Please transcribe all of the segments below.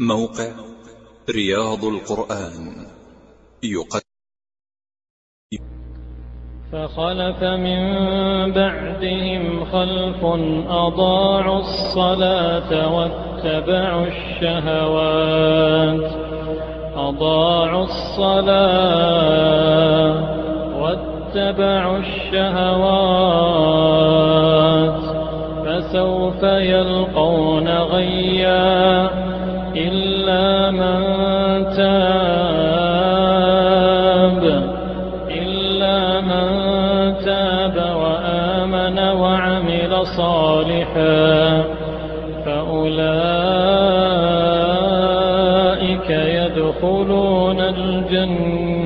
موقع رياض القرآن. يقدم. فخلف من بعدهم خلف أضاعوا الصلاة واتبعوا الشهوات. أضاعوا الصلاة واتبعوا الشهوات. فسوف يلقون غيا وآمن وعمل صالحا فأولئك يدخلون الجنة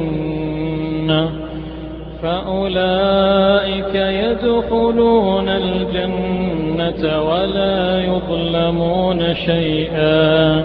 فأولئك يدخلون الجنة ولا يظلمون شيئا